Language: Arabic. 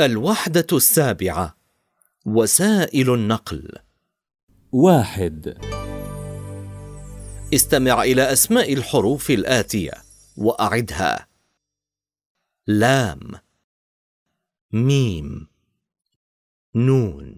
الوحدة السابعة وسائل النقل. واحد. استمع إلى أسماء الحروف الآتية وأعدها. لام. ميم. نون.